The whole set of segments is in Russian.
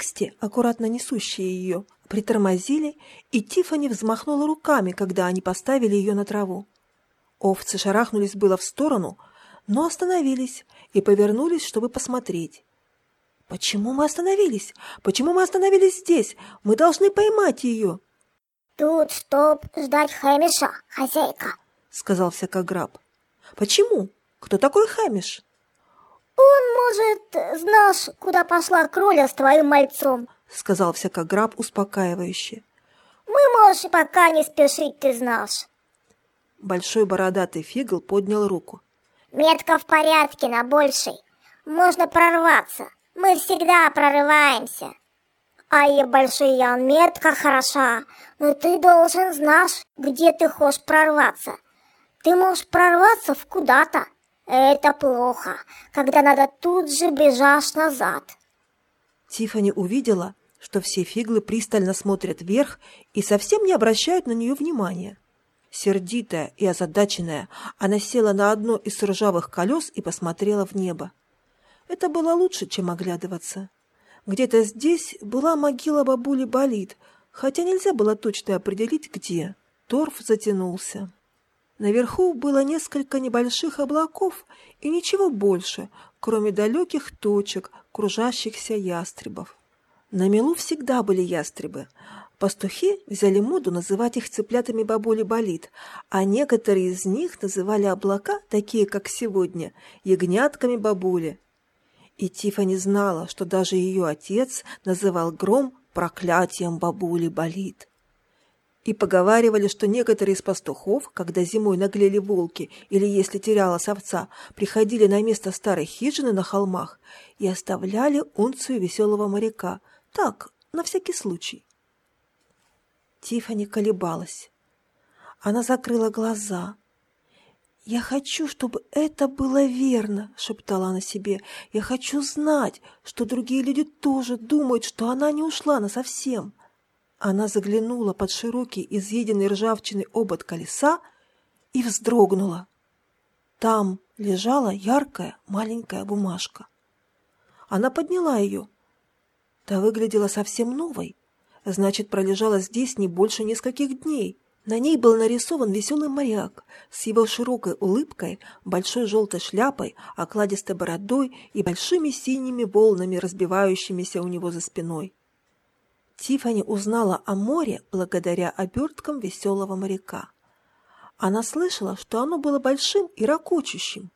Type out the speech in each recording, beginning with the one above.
Пиксти, аккуратно несущие ее, притормозили, и Тифани взмахнула руками, когда они поставили ее на траву. Овцы шарахнулись было в сторону, но остановились и повернулись, чтобы посмотреть. «Почему мы остановились? Почему мы остановились здесь? Мы должны поймать ее!» «Тут, чтоб ждать Хэмиша, хозяйка», — сказал всякограб. «Почему? Кто такой Хэмиш?» «Он, может, знаешь, куда пошла кроля с твоим мальцом», — сказал всякограб успокаивающе. «Мы, может, пока не спешить, ты знаешь». Большой бородатый фигл поднял руку. «Метка в порядке, на большей. Можно прорваться. Мы всегда прорываемся. А и большой Ян метка хороша, но ты должен знать, где ты хочешь прорваться. Ты можешь прорваться в куда-то. Это плохо, когда надо тут же бежать назад. Тифани увидела, что все фиглы пристально смотрят вверх и совсем не обращают на нее внимания. Сердитая и озадаченная, она села на одно из ржавых колес и посмотрела в небо. Это было лучше, чем оглядываться. Где-то здесь была могила бабули Болит, хотя нельзя было точно определить, где. Торф затянулся. Наверху было несколько небольших облаков и ничего больше, кроме далеких точек, кружащихся ястребов. На мелу всегда были ястребы. Пастухи взяли моду называть их цыплятами бабули болит, а некоторые из них называли облака, такие как сегодня, ягнятками бабули. И Тифани знала, что даже ее отец называл гром проклятием бабули болит. И поговаривали, что некоторые из пастухов, когда зимой наглели волки или если терялась овца, приходили на место старой хижины на холмах и оставляли унцию веселого моряка. Так, на всякий случай. Тифани колебалась. Она закрыла глаза, «Я хочу, чтобы это было верно», — шептала она себе. «Я хочу знать, что другие люди тоже думают, что она не ушла насовсем». Она заглянула под широкий, изъеденный ржавчиной обод колеса и вздрогнула. Там лежала яркая маленькая бумажка. Она подняла ее. Та выглядела совсем новой. Значит, пролежала здесь не больше нескольких дней. На ней был нарисован веселый моряк с его широкой улыбкой, большой желтой шляпой, окладистой бородой и большими синими волнами, разбивающимися у него за спиной. Тифани узнала о море благодаря оберткам веселого моряка. Она слышала, что оно было большим и ракочущим.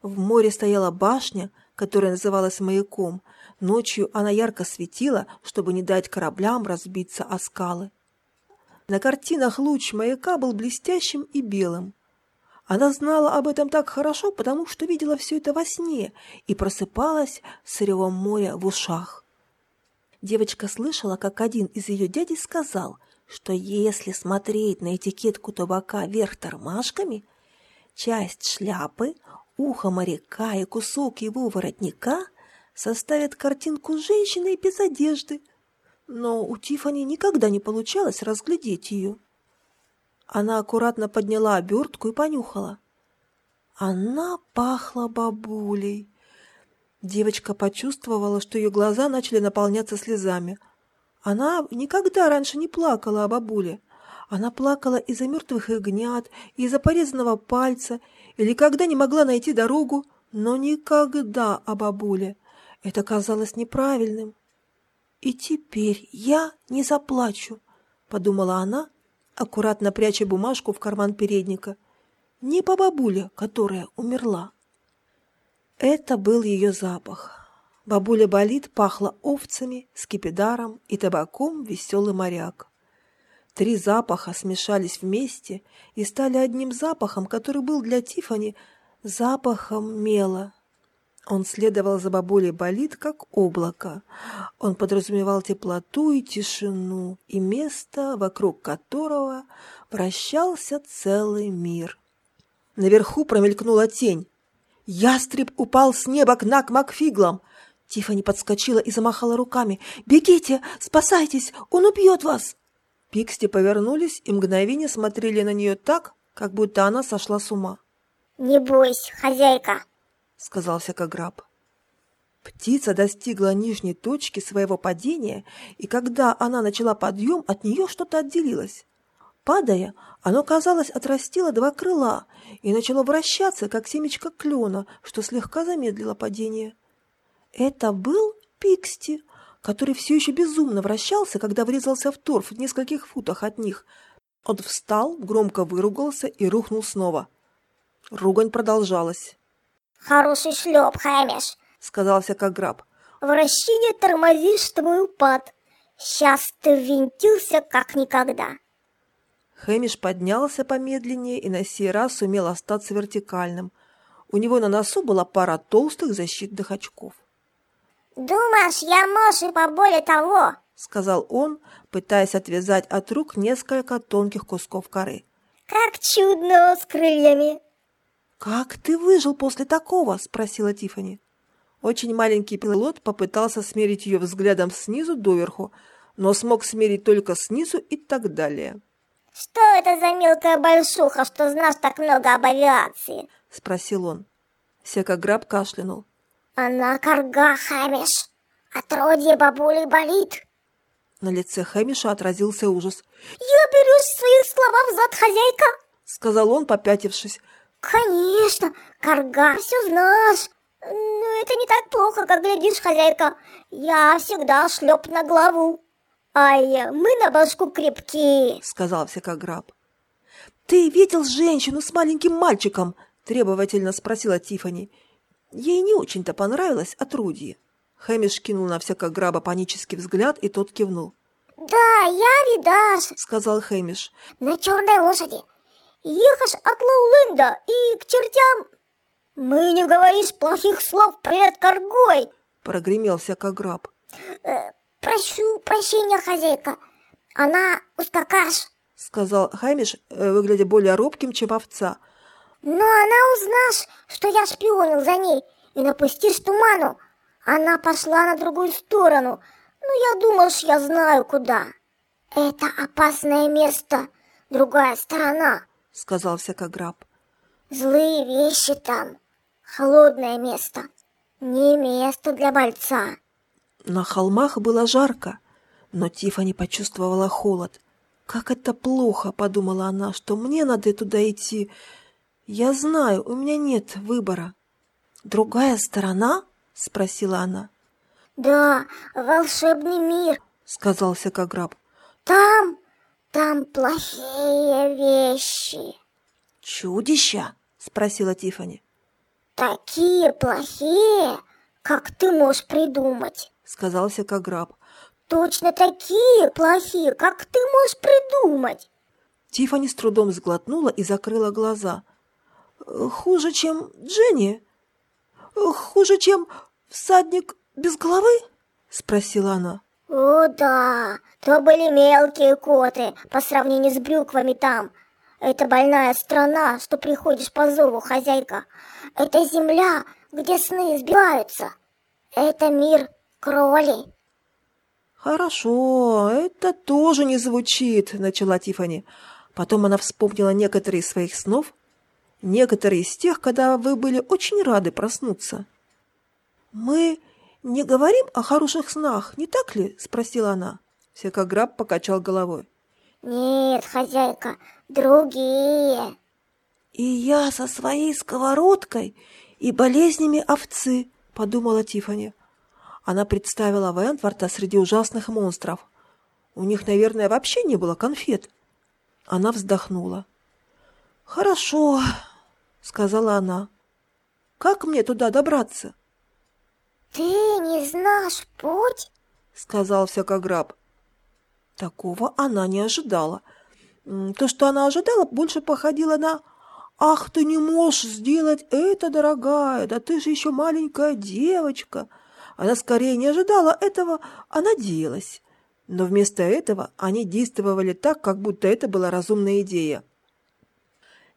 В море стояла башня, которая называлась маяком. Ночью она ярко светила, чтобы не дать кораблям разбиться о скалы. На картинах луч маяка был блестящим и белым. Она знала об этом так хорошо, потому что видела все это во сне и просыпалась с ревом моря в ушах. Девочка слышала, как один из ее дядей сказал, что если смотреть на этикетку табака вверх тормашками, часть шляпы, ухо моряка и кусок его воротника составят картинку женщины без одежды – но у Тифани никогда не получалось разглядеть ее. Она аккуратно подняла обертку и понюхала. Она пахла бабулей. Девочка почувствовала, что ее глаза начали наполняться слезами. Она никогда раньше не плакала о бабуле. Она плакала из-за мертвых ягнят, из-за порезанного пальца, или когда не могла найти дорогу, но никогда о бабуле. Это казалось неправильным. «И теперь я не заплачу», — подумала она, аккуратно пряча бумажку в карман передника. «Не по бабуле, которая умерла». Это был ее запах. Бабуля болит пахла овцами, скипидаром и табаком веселый моряк. Три запаха смешались вместе и стали одним запахом, который был для Тифани запахом мела, он следовал за бабулей болит, как облако. Он подразумевал теплоту и тишину, и место, вокруг которого вращался целый мир. Наверху промелькнула тень. Ястреб упал с неба к Нак Макфиглам. Тифани подскочила и замахала руками. «Бегите! Спасайтесь! Он убьет вас!» Пиксти повернулись и мгновение смотрели на нее так, как будто она сошла с ума. «Не бойся, хозяйка!» сказал всякограб. Птица достигла нижней точки своего падения, и когда она начала подъем, от нее что-то отделилось. Падая, оно, казалось, отрастило два крыла и начало вращаться, как семечко клена, что слегка замедлило падение. Это был Пиксти, который все еще безумно вращался, когда врезался в торф в нескольких футах от них. Он встал, громко выругался и рухнул снова. Ругань продолжалась. «Хороший шлеп, Хэмиш!» — сказал всякограб. «Вращение тормозишь твой упад. Сейчас ты ввинтился как никогда». Хэмиш поднялся помедленнее и на сей раз сумел остаться вертикальным. У него на носу была пара толстых защитных очков. «Думаешь, я мож и поболее того?» — сказал он, пытаясь отвязать от рук несколько тонких кусков коры. «Как чудно с крыльями!» «Как ты выжил после такого?» — спросила Тифани. Очень маленький пилот попытался смерить ее взглядом снизу доверху, но смог смерить только снизу и так далее. «Что это за мелкая большуха, что знаешь так много об авиации?» — спросил он. Секограб кашлянул. Она корга, Хэмиш. Отродье бабули болит. На лице Хэмиша отразился ужас. «Я берешь свои слова взад, хозяйка!» Сказал он, попятившись. «Конечно, корга, все знаешь. Но это не так плохо, как глядишь, хозяйка. Я всегда шлеп на главу. Ай, мы на башку крепкие!» Сказал всякограб. «Ты видел женщину с маленьким мальчиком?» Требовательно спросила Тифани. Ей не очень-то понравилось отрудье. Хэмиш кинул на всякого граба панический взгляд, и тот кивнул. «Да, я видаш», — сказал Хэмиш. «На черной лошади. Ехашь от Лоуленда и к чертям...» «Мы не говоришь плохих слов перед коргой», — прогремел всякограб. Э, «Прошу прощения, хозяйка. Она ускакаш», — сказал Хэмиш, э, выглядя более робким, чем овца. Но она узнашь, что я шпионил за ней, и напустишь туману. Она пошла на другую сторону. Ну, я думаешь, я знаю куда. Это опасное место, другая сторона, сказал всякограб. Злые вещи там, холодное место, не место для бойца. На холмах было жарко, но Тифани почувствовала холод. Как это плохо, подумала она, что мне надо туда идти. «Я знаю, у меня нет выбора». «Другая сторона?» — спросила она. «Да, волшебный мир», — сказал Секограб. «Там, там плохие вещи». «Чудища?» — спросила Тифани. «Такие плохие, как ты можешь придумать», — сказал Секограб. «Точно такие плохие, как ты можешь придумать». Тифани с трудом сглотнула и закрыла глаза — хуже, чем Дженни? Хуже, чем всадник без головы? Спросила она. О, да, то были мелкие коты по сравнению с брюквами там. Это больная страна, что приходишь по зову, хозяйка. Это земля, где сны сбиваются. Это мир кролей. Хорошо, это тоже не звучит, начала Тифани. Потом она вспомнила некоторые из своих снов Некоторые из тех, когда вы были очень рады проснуться. «Мы не говорим о хороших снах, не так ли?» – спросила она. Секограб покачал головой. «Нет, хозяйка, другие». «И я со своей сковородкой и болезнями овцы», – подумала Тифани. Она представила Вентворта среди ужасных монстров. У них, наверное, вообще не было конфет. Она вздохнула. «Хорошо», — сказала она. «Как мне туда добраться?» «Ты не знаешь путь?» — сказал всякограб. Такого она не ожидала. То, что она ожидала, больше походило на «Ах, ты не можешь сделать это, дорогая, да ты же еще маленькая девочка!» Она скорее не ожидала этого, а надеялась. Но вместо этого они действовали так, как будто это была разумная идея.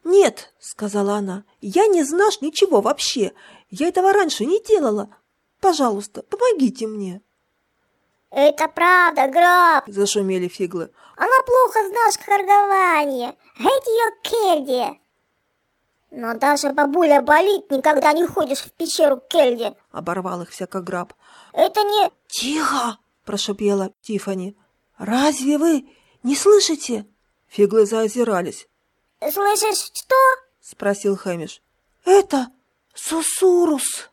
«Нет», — сказала она, — «я не знаешь ничего вообще. Я этого раньше не делала. Пожалуйста, помогите мне». «Это правда, граб!» — зашумели фиглы. «Она плохо знает коргование. Эти ее кельди!» Но даже бабуля болит, никогда не ходишь в пещеру Кельди. Оборвал их всякограб. Это не... Тихо! Прошипела Тифани. Разве вы не слышите? Фиглы заозирались. Слышишь, что? Спросил Хэмиш. Это Сусурус.